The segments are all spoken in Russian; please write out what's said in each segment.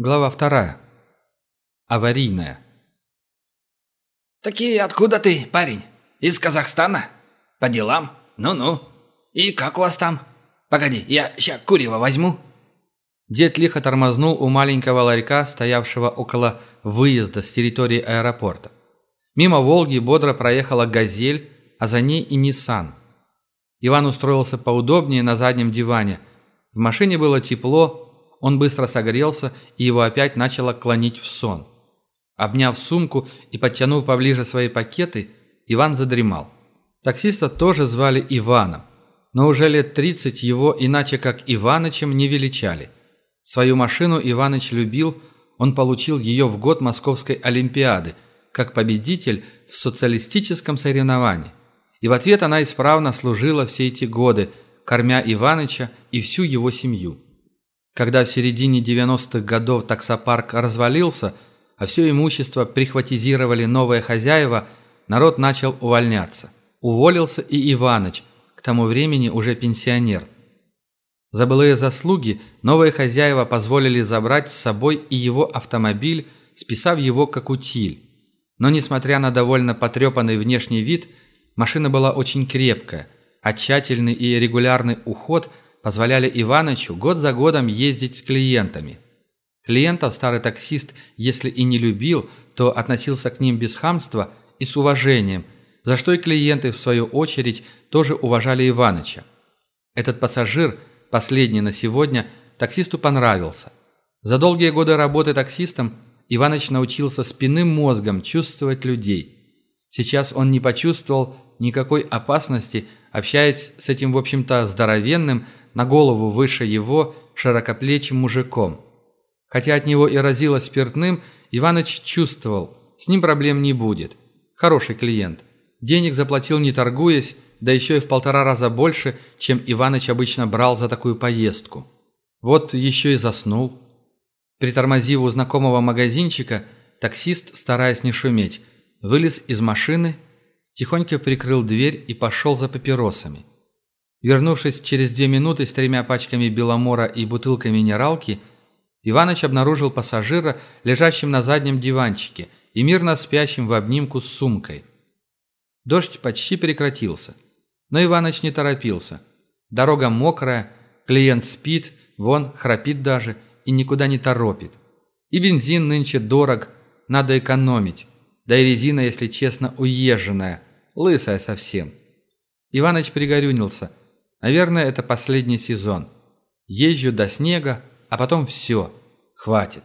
Глава вторая. Аварийная. «Такие откуда ты, парень? Из Казахстана? По делам? Ну-ну. И как у вас там? Погоди, я ща курева возьму». Дед лихо тормознул у маленького ларька, стоявшего около выезда с территории аэропорта. Мимо «Волги» бодро проехала «Газель», а за ней и «Ниссан». Иван устроился поудобнее на заднем диване. В машине было тепло, он быстро согрелся, и его опять начало клонить в сон. Обняв сумку и подтянув поближе свои пакеты, Иван задремал. Таксиста тоже звали Иваном, но уже лет 30 его иначе как Иванычем не величали. Свою машину Иваныч любил, он получил ее в год Московской Олимпиады, как победитель в социалистическом соревновании. И в ответ она исправно служила все эти годы, кормя Иваныча и всю его семью. Когда в середине 90-х годов таксопарк развалился, а все имущество прихватизировали новые хозяева, народ начал увольняться. Уволился и Иваныч, к тому времени уже пенсионер. За былые заслуги новые хозяева позволили забрать с собой и его автомобиль, списав его как утиль. Но несмотря на довольно потрепанный внешний вид, машина была очень крепкая, а тщательный и регулярный уход – позволяли Иванычу год за годом ездить с клиентами. Клиентов старый таксист, если и не любил, то относился к ним без хамства и с уважением, за что и клиенты, в свою очередь, тоже уважали Иваныча. Этот пассажир, последний на сегодня, таксисту понравился. За долгие годы работы таксистом Иваныч научился спинным мозгом чувствовать людей. Сейчас он не почувствовал никакой опасности, общаясь с этим, в общем-то, здоровенным, на голову выше его широкоплечим мужиком. Хотя от него и разило спиртным, Иваныч чувствовал, с ним проблем не будет. Хороший клиент. Денег заплатил не торгуясь, да еще и в полтора раза больше, чем Иваныч обычно брал за такую поездку. Вот еще и заснул. Притормозив у знакомого магазинчика, таксист, стараясь не шуметь, вылез из машины, тихонько прикрыл дверь и пошел за папиросами. Вернувшись через две минуты с тремя пачками беломора и бутылкой минералки, Иваныч обнаружил пассажира, лежащим на заднем диванчике и мирно спящим в обнимку с сумкой. Дождь почти прекратился, но Иваныч не торопился. Дорога мокрая, клиент спит, вон, храпит даже и никуда не торопит. И бензин нынче дорог, надо экономить. Да и резина, если честно, уезженная, лысая совсем. Иваныч пригорюнился – Наверное, это последний сезон. Езжу до снега, а потом все. Хватит.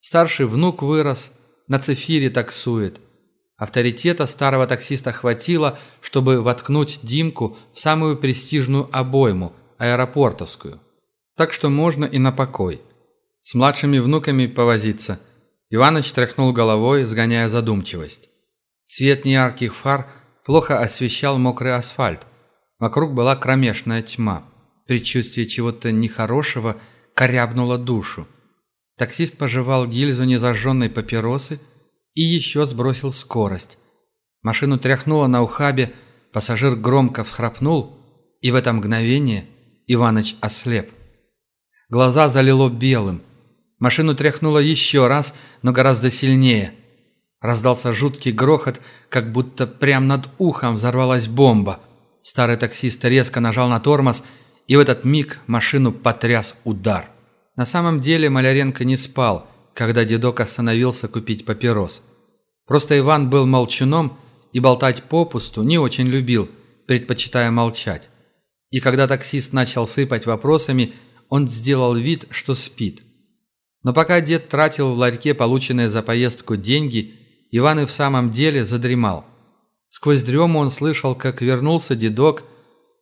Старший внук вырос, на цифире таксует. Авторитета старого таксиста хватило, чтобы воткнуть Димку в самую престижную обойму, аэропортовскую. Так что можно и на покой. С младшими внуками повозиться. Иваныч тряхнул головой, сгоняя задумчивость. Свет неярких фар плохо освещал мокрый асфальт. Вокруг была кромешная тьма. Предчувствие чего-то нехорошего корябнуло душу. Таксист пожевал гильзу незажженной папиросы и еще сбросил скорость. Машину тряхнуло на ухабе, пассажир громко всхрапнул, и в это мгновение Иваныч ослеп. Глаза залило белым. Машину тряхнуло еще раз, но гораздо сильнее. Раздался жуткий грохот, как будто прямо над ухом взорвалась бомба. Старый таксист резко нажал на тормоз, и в этот миг машину потряс удар. На самом деле Маляренко не спал, когда дедок остановился купить папирос. Просто Иван был молчуном и болтать попусту не очень любил, предпочитая молчать. И когда таксист начал сыпать вопросами, он сделал вид, что спит. Но пока дед тратил в ларьке полученные за поездку деньги, Иван и в самом деле задремал – Сквозь дрему он слышал, как вернулся дедок,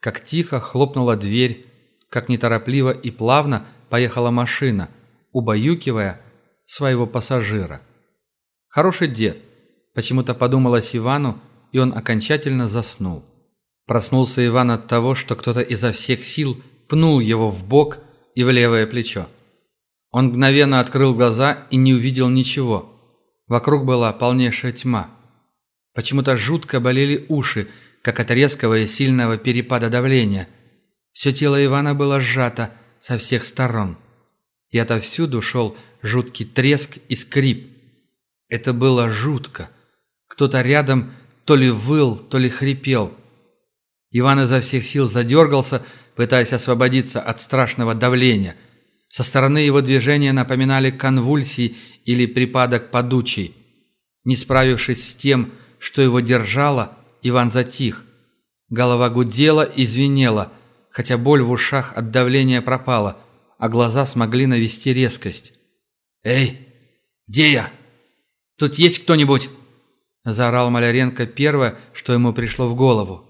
как тихо хлопнула дверь, как неторопливо и плавно поехала машина, убаюкивая своего пассажира. Хороший дед, почему-то подумалось Ивану, и он окончательно заснул. Проснулся Иван от того, что кто-то изо всех сил пнул его в бок и в левое плечо. Он мгновенно открыл глаза и не увидел ничего. Вокруг была полнейшая тьма. Почему-то жутко болели уши, как от резкого и сильного перепада давления. Все тело Ивана было сжато со всех сторон. и отовсюду шел жуткий треск и скрип. Это было жутко. Кто-то рядом то ли выл, то ли хрипел. Иван изо всех сил задергался, пытаясь освободиться от страшного давления. Со стороны его движения напоминали конвульсии или припадок подучий. Не справившись с тем, что его держало, Иван затих. Голова гудела и звенела, хотя боль в ушах от давления пропала, а глаза смогли навести резкость. «Эй, где я? Тут есть кто-нибудь?» Заорал Маляренко первое, что ему пришло в голову.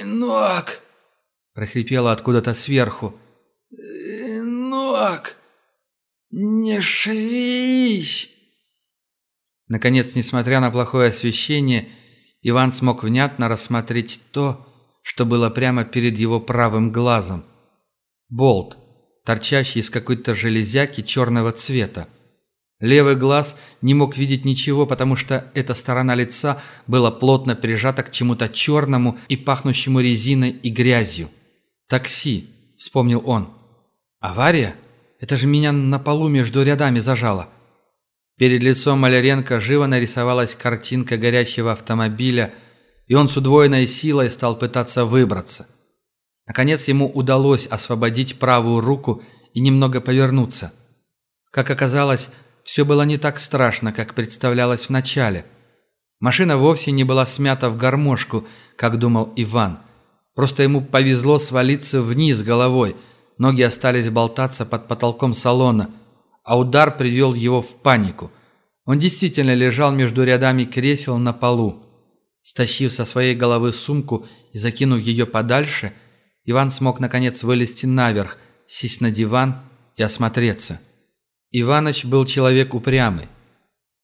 «Инок!» прохрипело откуда-то сверху. «Инок! Не шевись!» Наконец, несмотря на плохое освещение, Иван смог внятно рассмотреть то, что было прямо перед его правым глазом. Болт, торчащий из какой-то железяки черного цвета. Левый глаз не мог видеть ничего, потому что эта сторона лица была плотно прижата к чему-то черному и пахнущему резиной и грязью. «Такси», — вспомнил он. «Авария? Это же меня на полу между рядами зажало». Перед лицом Маляренко живо нарисовалась картинка горящего автомобиля, и он с удвоенной силой стал пытаться выбраться. Наконец ему удалось освободить правую руку и немного повернуться. Как оказалось, все было не так страшно, как представлялось вначале. Машина вовсе не была смята в гармошку, как думал Иван. Просто ему повезло свалиться вниз головой, ноги остались болтаться под потолком салона – а удар привел его в панику. Он действительно лежал между рядами кресел на полу. Стащив со своей головы сумку и закинув ее подальше, Иван смог наконец вылезти наверх, сесть на диван и осмотреться. Иваныч был человек упрямый.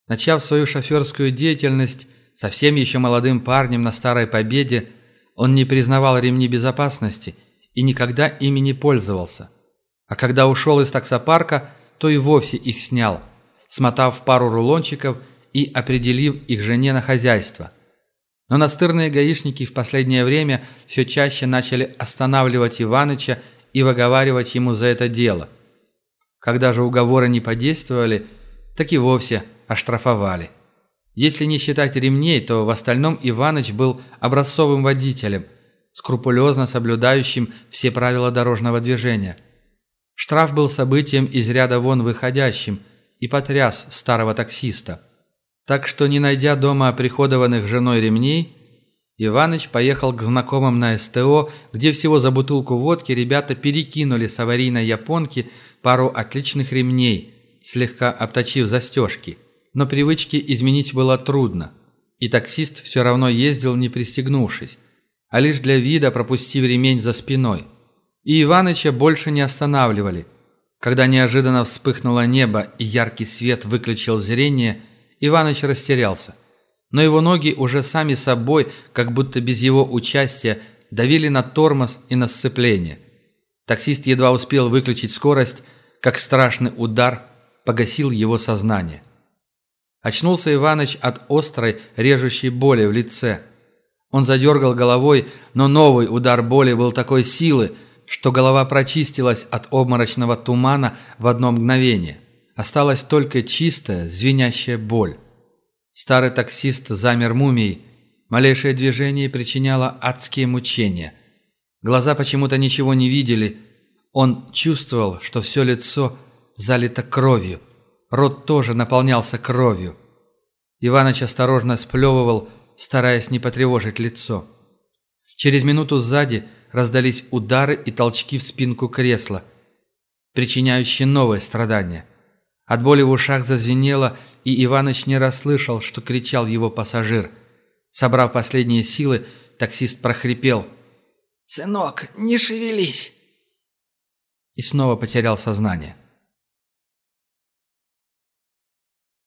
Начав свою шоферскую деятельность совсем еще молодым парнем на Старой Победе, он не признавал ремни безопасности и никогда ими не пользовался. А когда ушел из таксопарка – то и вовсе их снял, смотав пару рулончиков и определив их жене на хозяйство. Но настырные гаишники в последнее время все чаще начали останавливать Иваныча и выговаривать ему за это дело. Когда же уговоры не подействовали, так и вовсе оштрафовали. Если не считать ремней, то в остальном Иваныч был образцовым водителем, скрупулезно соблюдающим все правила дорожного движения – Штраф был событием из ряда вон выходящим и потряс старого таксиста. Так что, не найдя дома оприходованных женой ремней, Иваныч поехал к знакомым на СТО, где всего за бутылку водки ребята перекинули с аварийной японки пару отличных ремней, слегка обточив застежки. Но привычки изменить было трудно, и таксист все равно ездил не пристегнувшись, а лишь для вида пропустив ремень за спиной – и Иваныча больше не останавливали. Когда неожиданно вспыхнуло небо и яркий свет выключил зрение, Иваныч растерялся. Но его ноги уже сами собой, как будто без его участия, давили на тормоз и на сцепление. Таксист едва успел выключить скорость, как страшный удар погасил его сознание. Очнулся Иваныч от острой, режущей боли в лице. Он задергал головой, но новый удар боли был такой силы, что голова прочистилась от обморочного тумана в одно мгновение. Осталась только чистая, звенящая боль. Старый таксист замер мумией. Малейшее движение причиняло адские мучения. Глаза почему-то ничего не видели. Он чувствовал, что все лицо залито кровью. Рот тоже наполнялся кровью. Иваныч осторожно сплевывал, стараясь не потревожить лицо. Через минуту сзади – раздались удары и толчки в спинку кресла, причиняющие новое страдание. От боли в ушах зазвенело, и Иваныч не расслышал, что кричал его пассажир. Собрав последние силы, таксист прохрипел. «Сынок, не шевелись!» И снова потерял сознание.